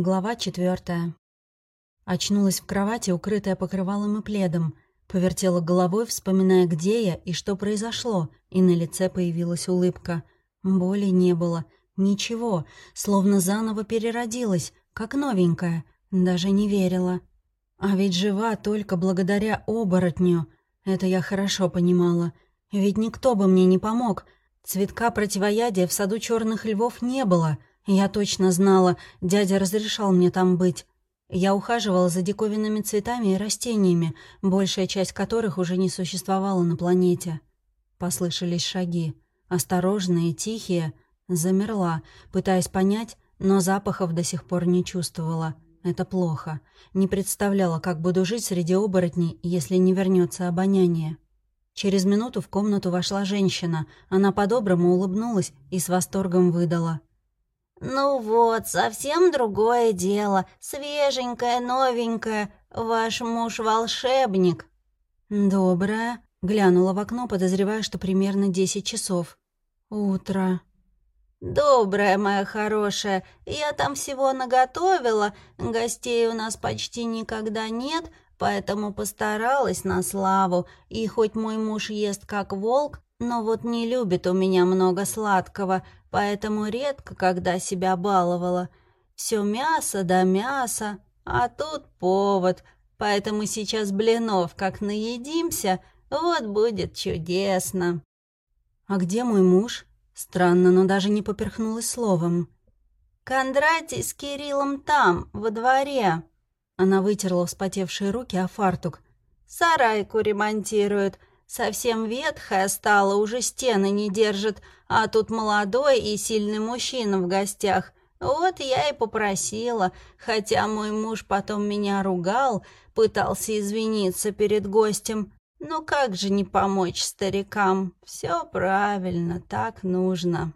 Глава четвертая. Очнулась в кровати, укрытая покрывалом и пледом. Повертела головой, вспоминая, где я и что произошло, и на лице появилась улыбка. Боли не было. Ничего, словно заново переродилась, как новенькая. Даже не верила. А ведь жива только благодаря оборотню. Это я хорошо понимала. Ведь никто бы мне не помог. Цветка противоядия в саду черных львов не было — я точно знала, дядя разрешал мне там быть. Я ухаживала за диковинными цветами и растениями, большая часть которых уже не существовала на планете. Послышались шаги. Осторожные, тихие. Замерла, пытаясь понять, но запахов до сих пор не чувствовала. Это плохо. Не представляла, как буду жить среди оборотней, если не вернется обоняние. Через минуту в комнату вошла женщина. Она по-доброму улыбнулась и с восторгом выдала. «Ну вот, совсем другое дело. Свеженькое, новенькое. Ваш муж волшебник». «Доброе», — глянула в окно, подозревая, что примерно десять часов. «Утро». «Добрая моя хорошая, я там всего наготовила, гостей у нас почти никогда нет, поэтому постаралась на славу, и хоть мой муж ест как волк, но вот не любит у меня много сладкого, поэтому редко, когда себя баловала. Все мясо да мясо, а тут повод, поэтому сейчас блинов как наедимся, вот будет чудесно. А где мой муж? Странно, но даже не поперхнулась словом. Кондратий с Кириллом там, во дворе. Она вытерла вспотевшие руки о фартук. Сарайку ремонтируют, Совсем ветхая стала, уже стены не держит, а тут молодой и сильный мужчина в гостях. Вот я и попросила, хотя мой муж потом меня ругал, пытался извиниться перед гостем. Но как же не помочь старикам? Все правильно, так нужно.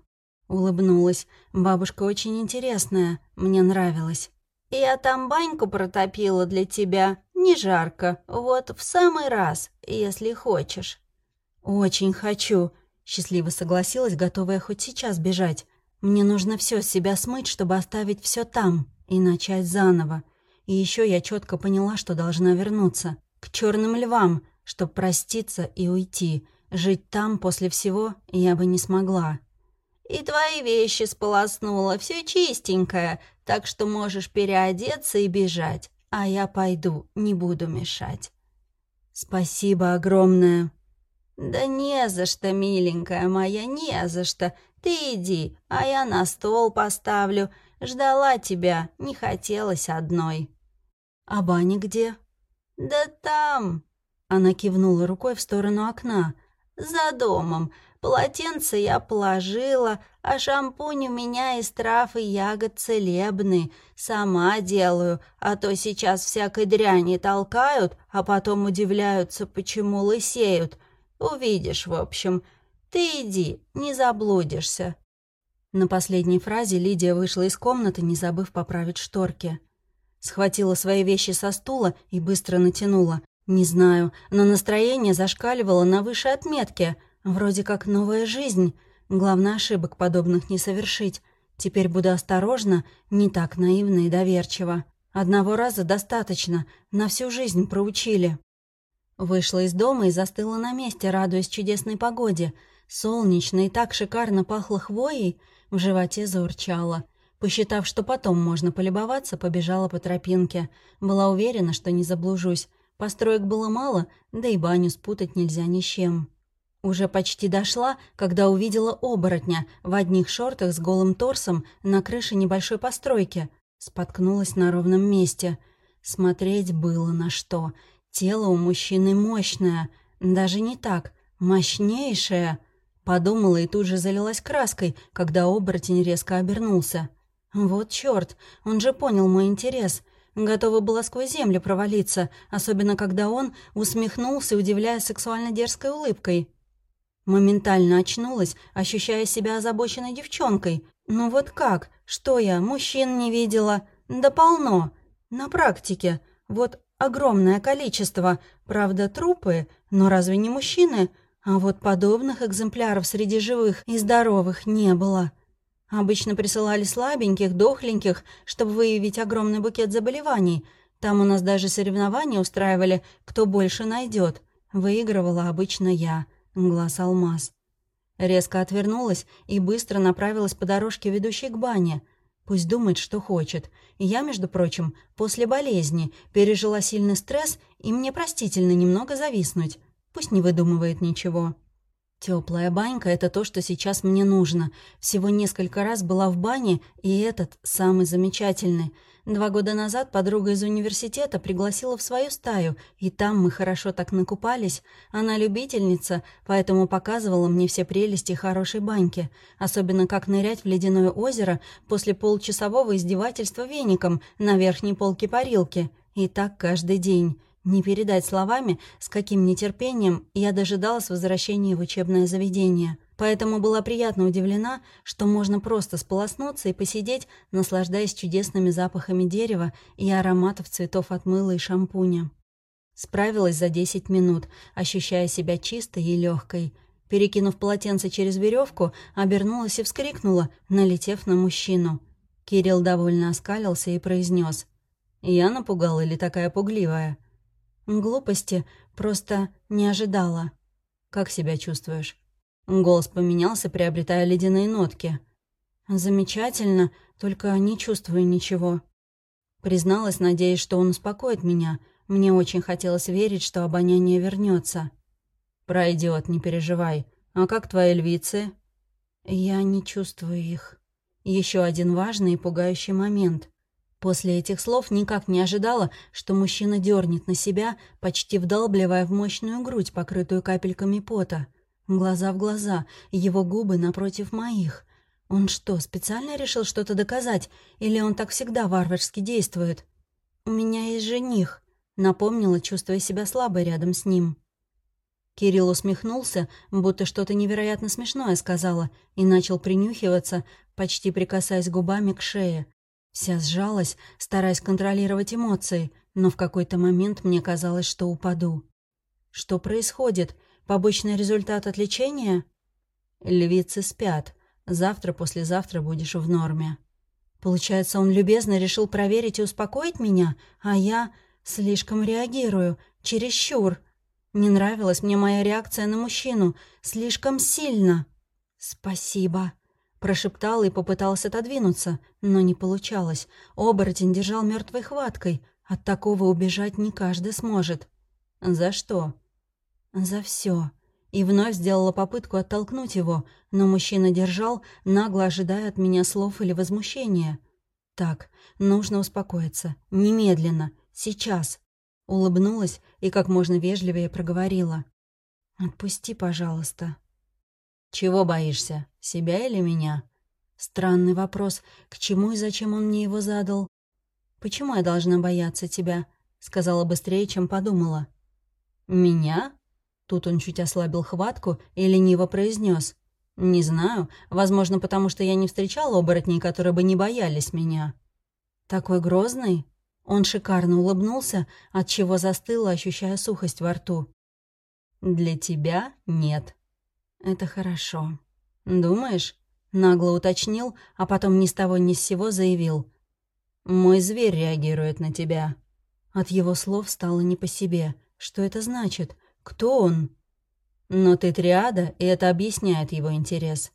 Улыбнулась. Бабушка очень интересная, мне нравилась. Я там баньку протопила для тебя, не жарко, вот в самый раз, если хочешь». «Очень хочу», — счастливо согласилась, готовая хоть сейчас бежать. «Мне нужно все с себя смыть, чтобы оставить все там и начать заново. И еще я четко поняла, что должна вернуться. К черным львам, чтобы проститься и уйти. Жить там после всего я бы не смогла». «И твои вещи сполоснула, все чистенькое, так что можешь переодеться и бежать а я пойду, не буду мешать». «Спасибо огромное». «Да не за что, миленькая моя, не за что. Ты иди, а я на стол поставлю. Ждала тебя, не хотелось одной». «А баня где?» «Да там». Она кивнула рукой в сторону окна. «За домом. Полотенце я положила, а шампунь у меня из трав и ягод целебный. Сама делаю, а то сейчас всякой дряни толкают, а потом удивляются, почему лысеют. Увидишь, в общем. Ты иди, не заблудишься». На последней фразе Лидия вышла из комнаты, не забыв поправить шторки. Схватила свои вещи со стула и быстро натянула. Не знаю, но настроение зашкаливало на высшей отметке — Вроде как новая жизнь. Главное, ошибок подобных не совершить. Теперь буду осторожна, не так наивна и доверчива. Одного раза достаточно, на всю жизнь проучили. Вышла из дома и застыла на месте, радуясь чудесной погоде. Солнечно и так шикарно пахло хвоей, в животе заурчало. Посчитав, что потом можно полюбоваться, побежала по тропинке. Была уверена, что не заблужусь. Построек было мало, да и баню спутать нельзя ни с чем. Уже почти дошла, когда увидела оборотня в одних шортах с голым торсом на крыше небольшой постройки. Споткнулась на ровном месте. Смотреть было на что. Тело у мужчины мощное. Даже не так. Мощнейшее. Подумала и тут же залилась краской, когда оборотень резко обернулся. Вот чёрт, он же понял мой интерес. Готова была сквозь землю провалиться, особенно когда он усмехнулся, удивляя сексуально дерзкой улыбкой. Моментально очнулась, ощущая себя озабоченной девчонкой. Ну вот как? Что я, мужчин не видела? Да полно. На практике. Вот огромное количество. Правда, трупы, но разве не мужчины? А вот подобных экземпляров среди живых и здоровых не было. Обычно присылали слабеньких, дохленьких, чтобы выявить огромный букет заболеваний. Там у нас даже соревнования устраивали, кто больше найдет. Выигрывала обычно я. Глаз алмаз. Резко отвернулась и быстро направилась по дорожке, ведущей к бане. Пусть думает, что хочет. Я, между прочим, после болезни пережила сильный стресс, и мне простительно немного зависнуть. Пусть не выдумывает ничего. Теплая банька — это то, что сейчас мне нужно. Всего несколько раз была в бане, и этот самый замечательный. Два года назад подруга из университета пригласила в свою стаю, и там мы хорошо так накупались. Она любительница, поэтому показывала мне все прелести хорошей баньки. Особенно как нырять в ледяное озеро после получасового издевательства веником на верхней полке парилки. И так каждый день. Не передать словами, с каким нетерпением я дожидалась возвращения в учебное заведение. Поэтому была приятно удивлена, что можно просто сполоснуться и посидеть, наслаждаясь чудесными запахами дерева и ароматов цветов от мыла и шампуня. Справилась за 10 минут, ощущая себя чистой и легкой. Перекинув полотенце через веревку, обернулась и вскрикнула, налетев на мужчину. Кирилл довольно оскалился и произнес: «Я напугал или такая пугливая?» Глупости просто не ожидала. Как себя чувствуешь? Голос поменялся, приобретая ледяные нотки. Замечательно, только не чувствую ничего. Призналась, надеясь, что он успокоит меня. Мне очень хотелось верить, что обоняние вернется. Пройдет, не переживай. А как твои львицы? Я не чувствую их. Еще один важный и пугающий момент. После этих слов никак не ожидала, что мужчина дернет на себя, почти вдалбливая в мощную грудь, покрытую капельками пота. Глаза в глаза, его губы напротив моих. Он что, специально решил что-то доказать, или он так всегда варварски действует? «У меня есть жених», — напомнила, чувствуя себя слабой рядом с ним. Кирилл усмехнулся, будто что-то невероятно смешное сказала, и начал принюхиваться, почти прикасаясь губами к шее, Вся сжалась, стараясь контролировать эмоции, но в какой-то момент мне казалось, что упаду. Что происходит? Побочный результат от лечения? Львицы спят. Завтра-послезавтра будешь в норме. Получается, он любезно решил проверить и успокоить меня, а я слишком реагирую, чересчур. Не нравилась мне моя реакция на мужчину, слишком сильно. «Спасибо», Прошептал и попытался отодвинуться, но не получалось. Оборотень держал мертвой хваткой. От такого убежать не каждый сможет. «За что?» «За все. И вновь сделала попытку оттолкнуть его, но мужчина держал, нагло ожидая от меня слов или возмущения. «Так, нужно успокоиться. Немедленно. Сейчас». Улыбнулась и как можно вежливее проговорила. «Отпусти, пожалуйста». «Чего боишься, себя или меня?» Странный вопрос. К чему и зачем он мне его задал? «Почему я должна бояться тебя?» Сказала быстрее, чем подумала. «Меня?» Тут он чуть ослабил хватку и лениво произнес: «Не знаю. Возможно, потому что я не встречал оборотней, которые бы не боялись меня». «Такой грозный?» Он шикарно улыбнулся, от чего застыла, ощущая сухость во рту. «Для тебя нет», «Это хорошо». «Думаешь?» — нагло уточнил, а потом ни с того ни с сего заявил. «Мой зверь реагирует на тебя». От его слов стало не по себе. Что это значит? Кто он? Но ты триада, и это объясняет его интерес.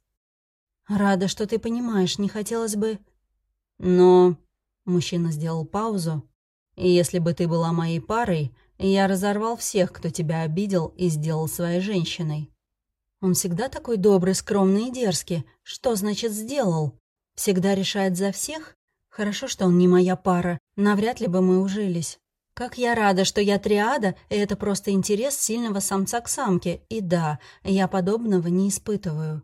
«Рада, что ты понимаешь, не хотелось бы...» «Но...» — мужчина сделал паузу. «Если бы ты была моей парой, я разорвал всех, кто тебя обидел и сделал своей женщиной». Он всегда такой добрый, скромный и дерзкий. Что значит «сделал»? Всегда решает за всех? Хорошо, что он не моя пара. Навряд ли бы мы ужились. Как я рада, что я триада, и это просто интерес сильного самца к самке. И да, я подобного не испытываю.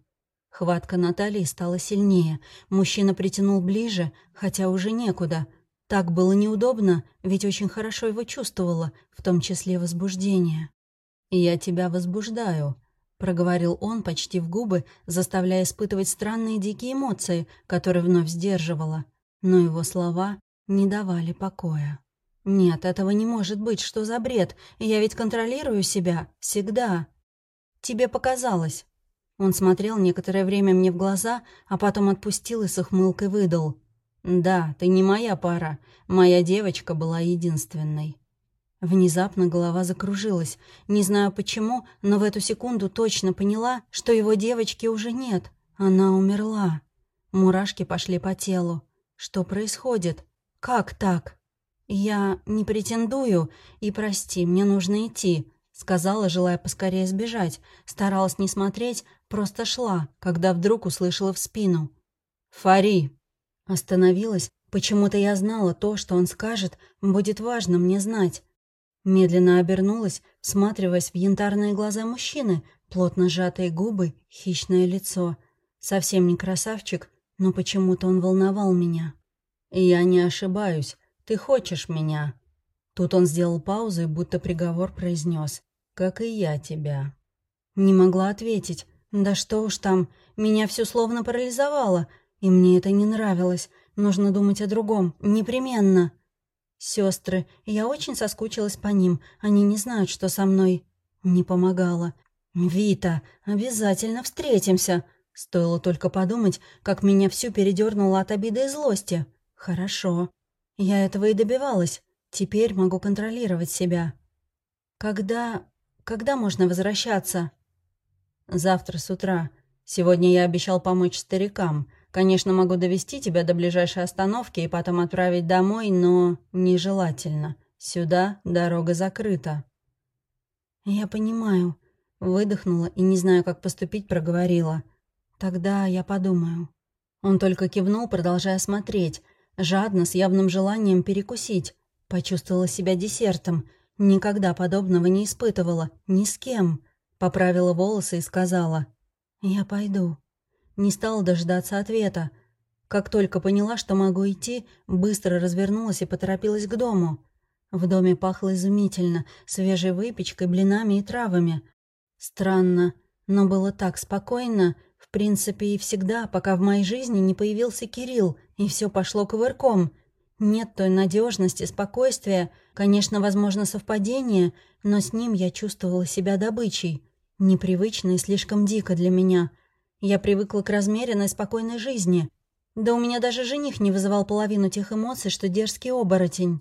Хватка Натальи стала сильнее. Мужчина притянул ближе, хотя уже некуда. Так было неудобно, ведь очень хорошо его чувствовала, в том числе возбуждение. «Я тебя возбуждаю», проговорил он почти в губы, заставляя испытывать странные дикие эмоции, которые вновь сдерживала. Но его слова не давали покоя. «Нет, этого не может быть, что за бред? Я ведь контролирую себя. Всегда». «Тебе показалось». Он смотрел некоторое время мне в глаза, а потом отпустил и с ухмылкой выдал. «Да, ты не моя пара. Моя девочка была единственной». Внезапно голова закружилась. Не знаю почему, но в эту секунду точно поняла, что его девочки уже нет. Она умерла. Мурашки пошли по телу. Что происходит? Как так? Я не претендую, и прости, мне нужно идти, сказала, желая поскорее сбежать. Старалась не смотреть, просто шла, когда вдруг услышала в спину. «Фари!» Остановилась. Почему-то я знала то, что он скажет, будет важно мне знать. Медленно обернулась, всматриваясь в янтарные глаза мужчины, плотно сжатые губы, хищное лицо. Совсем не красавчик, но почему-то он волновал меня. «Я не ошибаюсь. Ты хочешь меня?» Тут он сделал паузу и будто приговор произнес. «Как и я тебя». Не могла ответить. Да что уж там, меня все словно парализовало, и мне это не нравилось. Нужно думать о другом, непременно. Сестры, я очень соскучилась по ним. Они не знают, что со мной. Не помогала. «Вита, обязательно встретимся!» Стоило только подумать, как меня всю передернуло от обиды и злости. «Хорошо. Я этого и добивалась. Теперь могу контролировать себя. Когда... когда можно возвращаться?» «Завтра с утра. Сегодня я обещал помочь старикам. Конечно, могу довести тебя до ближайшей остановки и потом отправить домой, но нежелательно. Сюда дорога закрыта». «Я понимаю». Выдохнула и, не знаю, как поступить, проговорила. «Тогда я подумаю». Он только кивнул, продолжая смотреть, жадно, с явным желанием перекусить. Почувствовала себя десертом. Никогда подобного не испытывала. Ни с кем. Поправила волосы и сказала. «Я пойду». Не стала дождаться ответа. Как только поняла, что могу идти, быстро развернулась и поторопилась к дому. В доме пахло изумительно, свежей выпечкой, блинами и травами. Странно, но было так спокойно, в принципе, и всегда, пока в моей жизни не появился Кирилл, и все пошло кувырком. Нет той надежности, спокойствия, конечно, возможно, совпадение, но с ним я чувствовала себя добычей. Непривычно и слишком дико для меня — я привыкла к размеренной, спокойной жизни. Да у меня даже жених не вызывал половину тех эмоций, что дерзкий оборотень.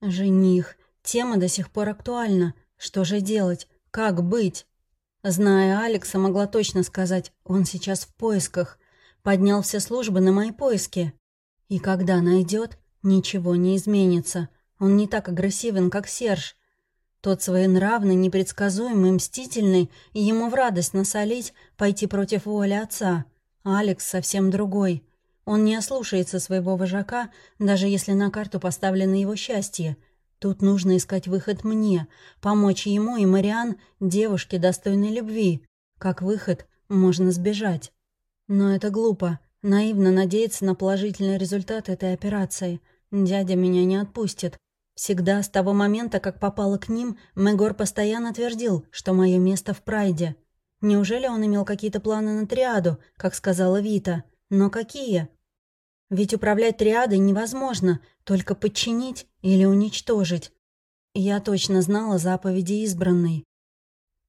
Жених. Тема до сих пор актуальна. Что же делать? Как быть? Зная Алекса, могла точно сказать, он сейчас в поисках. Поднял все службы на мои поиски. И когда найдет, ничего не изменится. Он не так агрессивен, как Серж. Тот своенравный, непредсказуемый, мстительный, и ему в радость насолить, пойти против воли отца. Алекс совсем другой. Он не ослушается своего вожака, даже если на карту поставлено его счастье. Тут нужно искать выход мне, помочь ему и Мариан, девушке достойной любви. Как выход можно сбежать. Но это глупо. Наивно надеяться на положительный результат этой операции. Дядя меня не отпустит. Всегда с того момента, как попала к ним, Мегор постоянно твердил, что мое место в Прайде. Неужели он имел какие-то планы на триаду, как сказала Вита? Но какие? Ведь управлять триадой невозможно, только подчинить или уничтожить. Я точно знала заповеди избранной.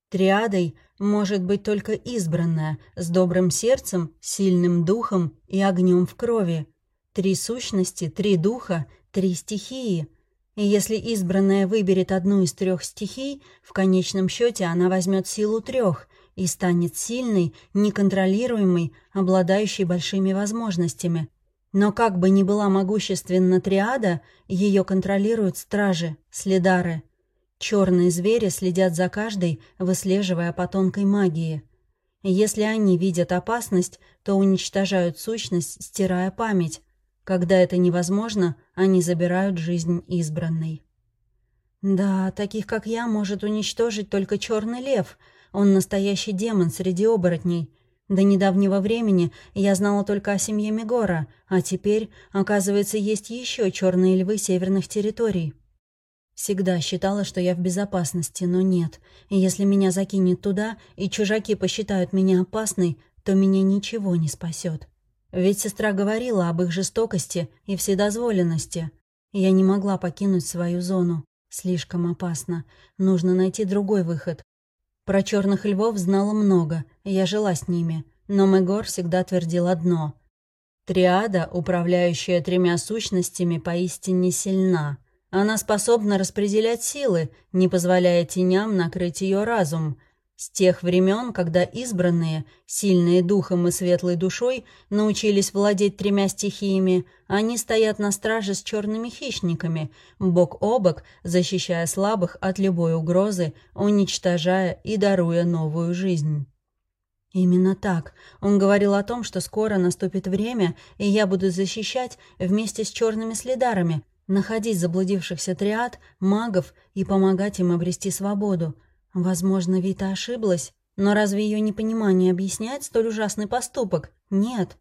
Триадой может быть только избранная, с добрым сердцем, сильным духом и огнем в крови. Три сущности, три духа, три стихии — и если избранная выберет одну из трех стихий, в конечном счете она возьмет силу трех и станет сильной, неконтролируемой, обладающей большими возможностями. Но как бы ни была могущественна триада, ее контролируют стражи, следары. Черные звери следят за каждой, выслеживая по тонкой магии. Если они видят опасность, то уничтожают сущность, стирая память, когда это невозможно, они забирают жизнь избранной. Да, таких как я может уничтожить только черный лев. Он настоящий демон среди оборотней. До недавнего времени я знала только о семье Мегора, а теперь, оказывается, есть еще черные львы северных территорий. Всегда считала, что я в безопасности, но нет. Если меня закинет туда, и чужаки посчитают меня опасной, то меня ничего не спасет. Ведь сестра говорила об их жестокости и вседозволенности. Я не могла покинуть свою зону. Слишком опасно. Нужно найти другой выход. Про черных львов знала много, я жила с ними, но Мегор всегда твердил одно. Триада, управляющая тремя сущностями, поистине сильна. Она способна распределять силы, не позволяя теням накрыть ее разум — с тех времен, когда избранные, сильные духом и светлой душой, научились владеть тремя стихиями, они стоят на страже с черными хищниками, бок о бок, защищая слабых от любой угрозы, уничтожая и даруя новую жизнь. Именно так. Он говорил о том, что скоро наступит время, и я буду защищать вместе с черными следарами, находить заблудившихся триад, магов и помогать им обрести свободу — Возможно, Вита ошиблась, но разве ее непонимание объясняет столь ужасный поступок? Нет.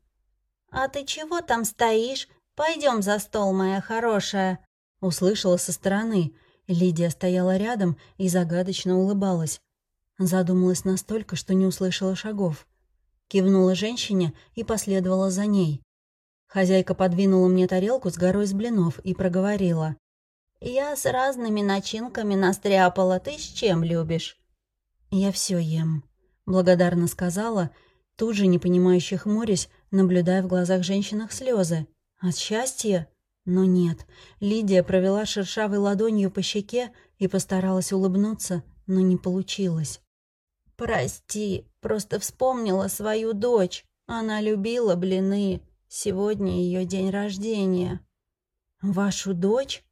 «А ты чего там стоишь? Пойдем за стол, моя хорошая!» Услышала со стороны. Лидия стояла рядом и загадочно улыбалась. Задумалась настолько, что не услышала шагов. Кивнула женщине и последовала за ней. Хозяйка подвинула мне тарелку с горой из блинов и проговорила. «Я с разными начинками настряпала. Ты с чем любишь?» «Я все ем», — благодарно сказала, тут же непонимающе хмурясь, наблюдая в глазах женщинах слезы. «От счастья?» Но нет. Лидия провела шершавой ладонью по щеке и постаралась улыбнуться, но не получилось. «Прости, просто вспомнила свою дочь. Она любила блины. Сегодня ее день рождения». «Вашу дочь?»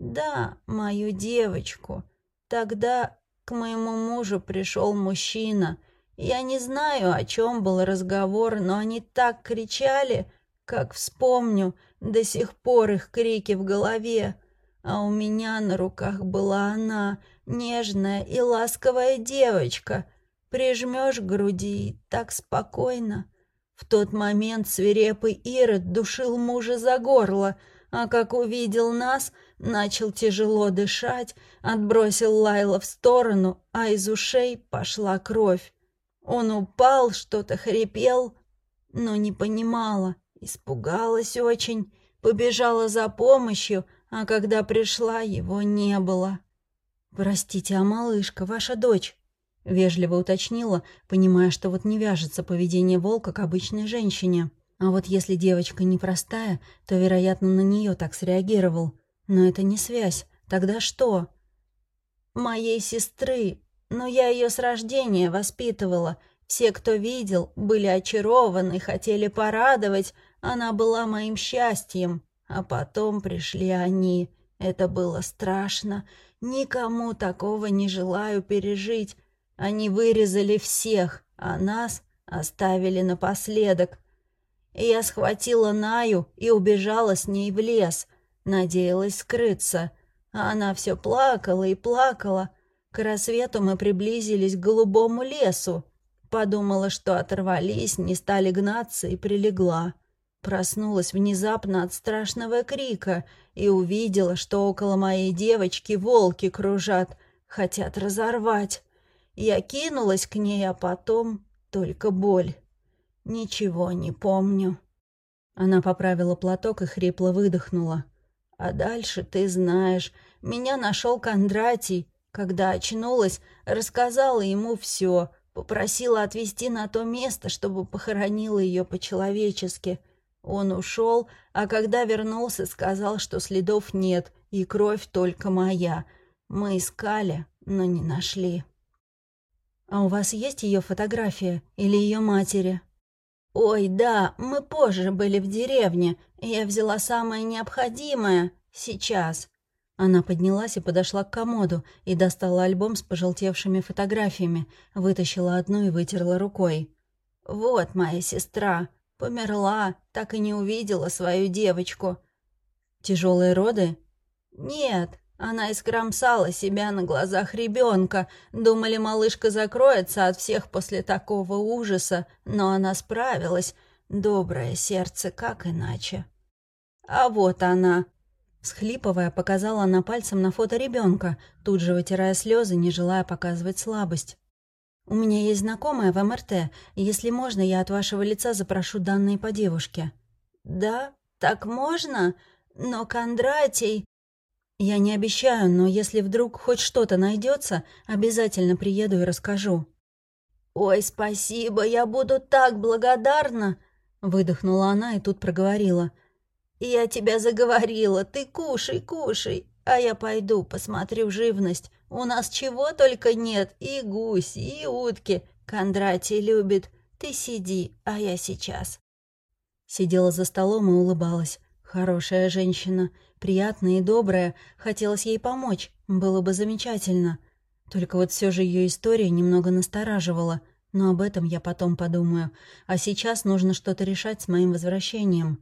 Да, мою девочку. Тогда к моему мужу пришел мужчина. Я не знаю, о чем был разговор, но они так кричали, как вспомню, до сих пор их крики в голове. А у меня на руках была она, нежная и ласковая девочка. Прижмешь к груди так спокойно. В тот момент свирепый Ирод душил мужа за горло, а как увидел нас — начал тяжело дышать, отбросил Лайла в сторону, а из ушей пошла кровь. Он упал, что-то хрипел, но не понимала, испугалась очень, побежала за помощью, а когда пришла, его не было. «Простите, а малышка, ваша дочь?» — вежливо уточнила, понимая, что вот не вяжется поведение волка к обычной женщине. А вот если девочка непростая, то, вероятно, на нее так среагировал. Но это не связь. Тогда что? Моей сестры. Но я ее с рождения воспитывала. Все, кто видел, были очарованы, хотели порадовать. Она была моим счастьем. А потом пришли они. Это было страшно. Никому такого не желаю пережить. Они вырезали всех, а нас оставили напоследок. Я схватила Наю и убежала с ней в лес — Надеялась скрыться, а она все плакала и плакала. К рассвету мы приблизились к голубому лесу. Подумала, что оторвались, не стали гнаться и прилегла. Проснулась внезапно от страшного крика и увидела, что около моей девочки волки кружат, хотят разорвать. Я кинулась к ней, а потом только боль. Ничего не помню. Она поправила платок и хрипло выдохнула. А дальше ты знаешь, меня нашел Кондратий. Когда очнулась, рассказала ему все, попросила отвезти на то место, чтобы похоронила ее по-человечески. Он ушел, а когда вернулся, сказал, что следов нет, и кровь только моя. Мы искали, но не нашли. «А у вас есть ее фотография или ее матери?» «Ой, да, мы позже были в деревне. Я взяла самое необходимое. Сейчас». Она поднялась и подошла к комоду и достала альбом с пожелтевшими фотографиями, вытащила одну и вытерла рукой. «Вот моя сестра. Померла, так и не увидела свою девочку». «Тяжелые роды?» «Нет, она искромсала себя на глазах ребенка. Думали, малышка закроется от всех после такого ужаса, но она справилась. Доброе сердце, как иначе. А вот она. Схлипывая, показала она пальцем на фото ребенка, тут же вытирая слезы, не желая показывать слабость. «У меня есть знакомая в МРТ. Если можно, я от вашего лица запрошу данные по девушке». «Да, так можно? Но Кондратий...» Я не обещаю, но если вдруг хоть что-то найдется, обязательно приеду и расскажу». «Ой, спасибо, я буду так благодарна!» Выдохнула она и тут проговорила. «Я тебя заговорила, ты кушай, кушай, а я пойду посмотрю живность. У нас чего только нет, и гуси, и утки. Кондратий любит. Ты сиди, а я сейчас». Сидела за столом и улыбалась. Хорошая женщина, приятная и добрая, хотелось ей помочь, было бы замечательно. Только вот все же ее история немного настораживала, но об этом я потом подумаю. А сейчас нужно что-то решать с моим возвращением.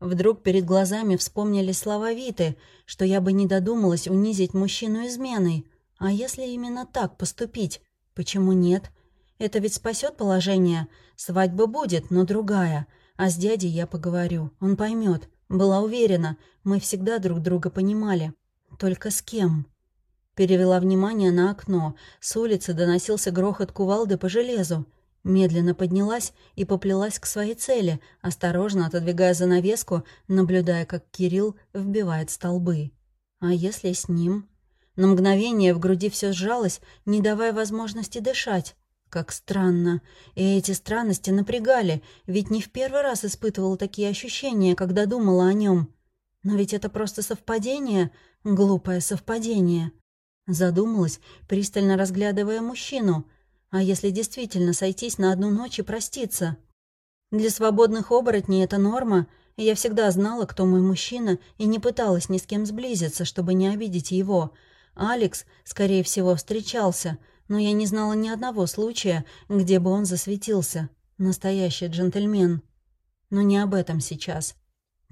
Вдруг перед глазами вспомнились слова Виты, что я бы не додумалась унизить мужчину изменой. А если именно так поступить? Почему нет? Это ведь спасет положение. Свадьба будет, но другая. А с дядей я поговорю, он поймет. Была уверена, мы всегда друг друга понимали. Только с кем? Перевела внимание на окно. С улицы доносился грохот кувалды по железу. Медленно поднялась и поплелась к своей цели, осторожно отодвигая занавеску, наблюдая, как Кирилл вбивает столбы. А если с ним? На мгновение в груди все сжалось, не давая возможности дышать. Как странно. И эти странности напрягали, ведь не в первый раз испытывала такие ощущения, когда думала о нем. Но ведь это просто совпадение, глупое совпадение. Задумалась, пристально разглядывая мужчину. А если действительно сойтись на одну ночь и проститься? Для свободных оборотней это норма. Я всегда знала, кто мой мужчина, и не пыталась ни с кем сблизиться, чтобы не обидеть его. Алекс, скорее всего, встречался — но я не знала ни одного случая, где бы он засветился. Настоящий джентльмен. Но не об этом сейчас.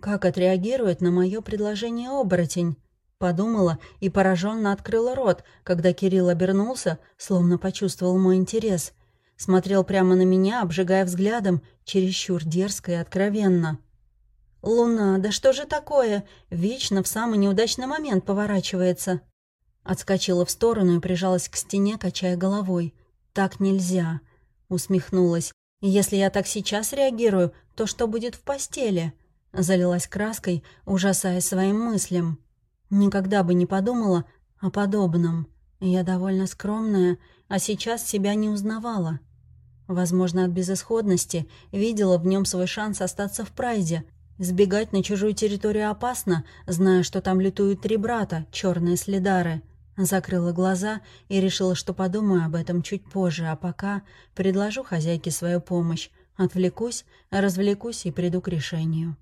Как отреагирует на мое предложение оборотень? Подумала и пораженно открыла рот, когда Кирилл обернулся, словно почувствовал мой интерес. Смотрел прямо на меня, обжигая взглядом, чересчур дерзко и откровенно. «Луна, да что же такое? Вечно в самый неудачный момент поворачивается». Отскочила в сторону и прижалась к стене, качая головой. «Так нельзя», — усмехнулась. «Если я так сейчас реагирую, то что будет в постели?» Залилась краской, ужасаясь своим мыслям. Никогда бы не подумала о подобном. Я довольно скромная, а сейчас себя не узнавала. Возможно, от безысходности видела в нем свой шанс остаться в прайде. Сбегать на чужую территорию опасно, зная, что там летуют три брата, черные следары. Закрыла глаза и решила, что подумаю об этом чуть позже, а пока предложу хозяйке свою помощь. Отвлекусь, развлекусь и приду к решению.